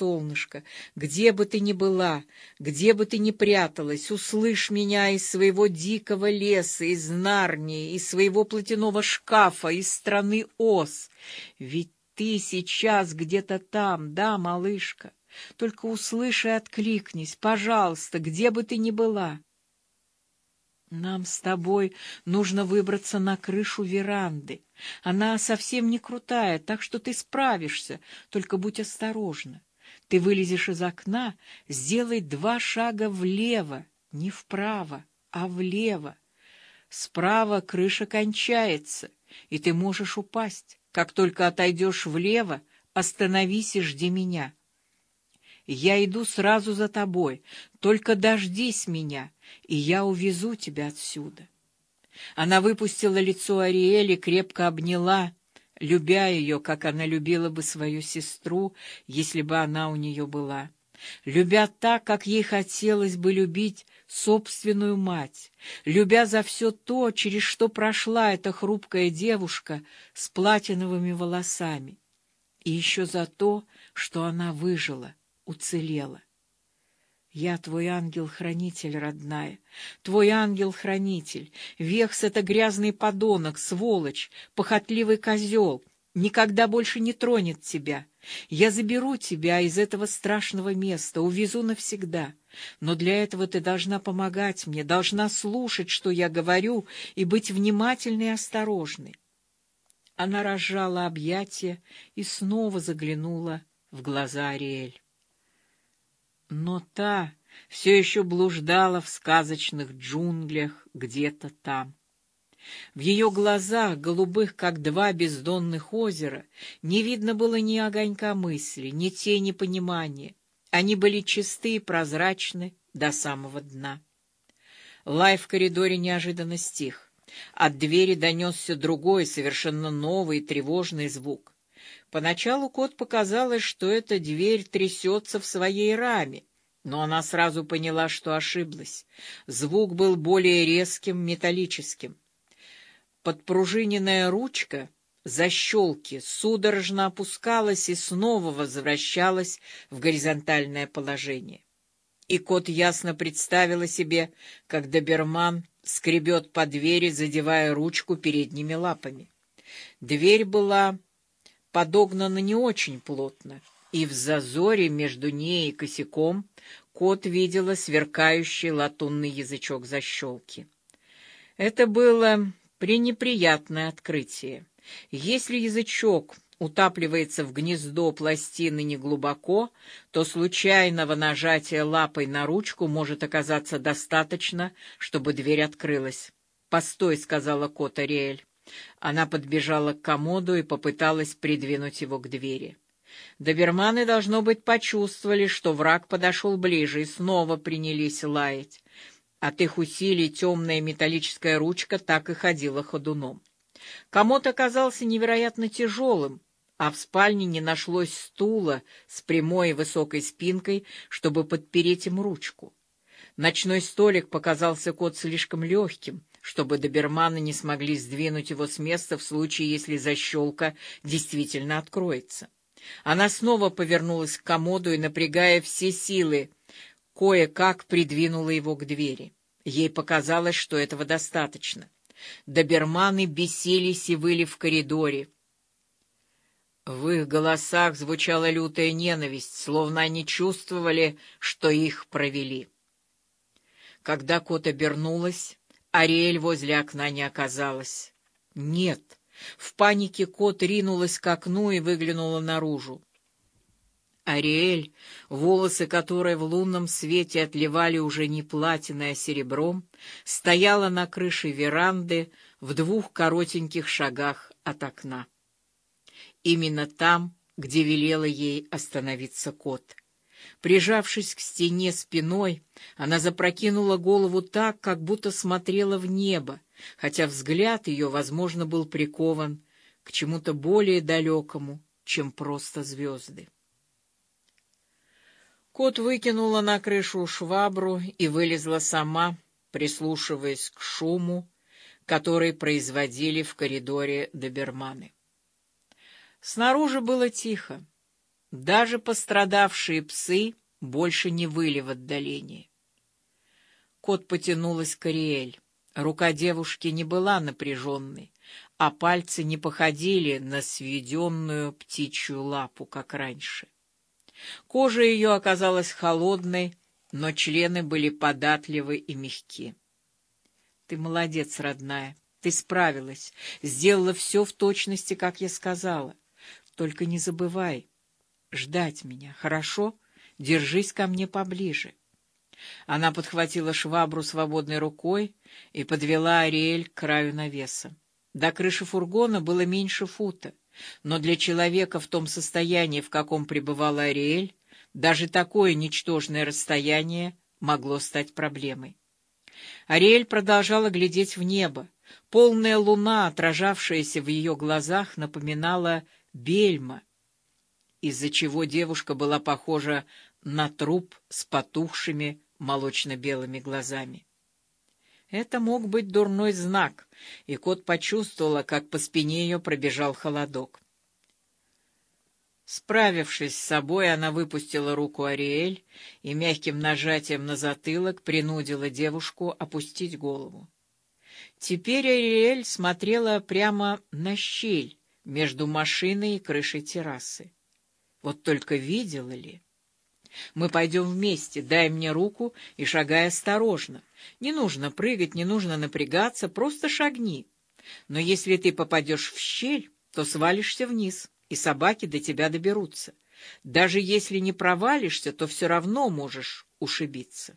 солнышко, где бы ты ни была, где бы ты ни пряталась, услышь меня из своего дикого леса, из Нарнии, из своего платяного шкафа, из страны Ос. Ведь ты сейчас где-то там, да, малышка? Только услышь и откликнись, пожалуйста, где бы ты ни была. Нам с тобой нужно выбраться на крышу веранды. Она совсем не крутая, так что ты справишься, только будь осторожна. Ты вылезешь из окна, сделай два шага влево, не вправо, а влево. Справа крыша кончается, и ты можешь упасть. Как только отойдешь влево, остановись и жди меня. Я иду сразу за тобой, только дождись меня, и я увезу тебя отсюда. Она выпустила лицо Ариэли, крепко обняла, любя ее, как она любила бы свою сестру, если бы она у нее была. Любя так, как ей хотелось бы любить собственную мать, любя за все то, через что прошла эта хрупкая девушка с платиновыми волосами, и еще за то, что она выжила уцелела. Я твой ангел-хранитель, родная, твой ангел-хранитель. Вехс — это грязный подонок, сволочь, похотливый козел, никогда больше не тронет тебя. Я заберу тебя из этого страшного места, увезу навсегда. Но для этого ты должна помогать мне, должна слушать, что я говорю, и быть внимательной и осторожной. Она разжала объятия и снова заглянула в глаза Ариэль. Но та все еще блуждала в сказочных джунглях где-то там. В ее глазах, голубых, как два бездонных озера, не видно было ни огонька мысли, ни тени понимания. Они были чисты и прозрачны до самого дна. Лай в коридоре неожиданно стих. От двери донесся другой, совершенно новый, тревожный звук. Поначалу кот показалось, что эта дверь трясется в своей раме, но она сразу поняла, что ошиблась. Звук был более резким, металлическим. Подпружиненная ручка защелки судорожно опускалась и снова возвращалась в горизонтальное положение. И кот ясно представила себе, как доберман скребет по двери, задевая ручку передними лапами. Дверь была подогнана не очень плотно, и в зазоре между ней и косяком кот видела сверкающий латунный язычок защелки. Это было пренеприятное открытие. Если язычок утапливается в гнездо пластины неглубоко, то случайного нажатия лапой на ручку может оказаться достаточно, чтобы дверь открылась. «Постой», — сказала кот Ариэль. Она подбежала к комоду и попыталась придвинуть его к двери. Доберманы, должно быть, почувствовали, что враг подошел ближе, и снова принялись лаять. От их усилий темная металлическая ручка так и ходила ходуном. Комод оказался невероятно тяжелым, а в спальне не нашлось стула с прямой и высокой спинкой, чтобы подпереть им ручку. Ночной столик показался кот слишком легким, чтобы доберманы не смогли сдвинуть его с места в случае, если защелка действительно откроется. Она снова повернулась к комоду и, напрягая все силы, кое-как придвинула его к двери. Ей показалось, что этого достаточно. Доберманы бесились и выли в коридоре. В их голосах звучала лютая ненависть, словно они чувствовали, что их провели. Когда кот обернулась, Ариэль возле окна не оказалась. Нет, в панике кот ринулась к окну и выглянула наружу. Ариэль, волосы которой в лунном свете отливали уже не платиной, а серебром, стояла на крыше веранды в двух коротеньких шагах от окна. Именно там, где велела ей остановиться кот. Прижавшись к стене спиной, она запрокинула голову так, как будто смотрела в небо, хотя взгляд ее, возможно, был прикован к чему-то более далекому, чем просто звезды. Кот выкинула на крышу швабру и вылезла сама, прислушиваясь к шуму, который производили в коридоре доберманы. Снаружи было тихо. Даже пострадавшие псы больше не выли в отдалении. Кот потянулась к Ариэль. Рука девушки не была напряженной, а пальцы не походили на сведенную птичью лапу, как раньше. Кожа ее оказалась холодной, но члены были податливы и мягки. Ты молодец, родная, ты справилась, сделала все в точности, как я сказала. Только не забывай ждать меня, хорошо? Держись ко мне поближе. Она подхватила швабру свободной рукой и подвела Ариэль к краю навеса. До крыши фургона было меньше фута, но для человека в том состоянии, в каком пребывала Ариэль, даже такое ничтожное расстояние могло стать проблемой. Ариэль продолжала глядеть в небо. Полная луна, отражавшаяся в ее глазах, напоминала бельма, из-за чего девушка была похожа на труп с потухшими молочно-белыми глазами. Это мог быть дурной знак, и кот почувствовала, как по спине ее пробежал холодок. Справившись с собой, она выпустила руку Ариэль и мягким нажатием на затылок принудила девушку опустить голову. Теперь Ариэль смотрела прямо на щель между машиной и крышей террасы. Вот только видела ли? Мы пойдем вместе, дай мне руку и шагай осторожно. Не нужно прыгать, не нужно напрягаться, просто шагни. Но если ты попадешь в щель, то свалишься вниз и собаки до тебя доберутся. Даже если не провалишься, то все равно можешь ушибиться.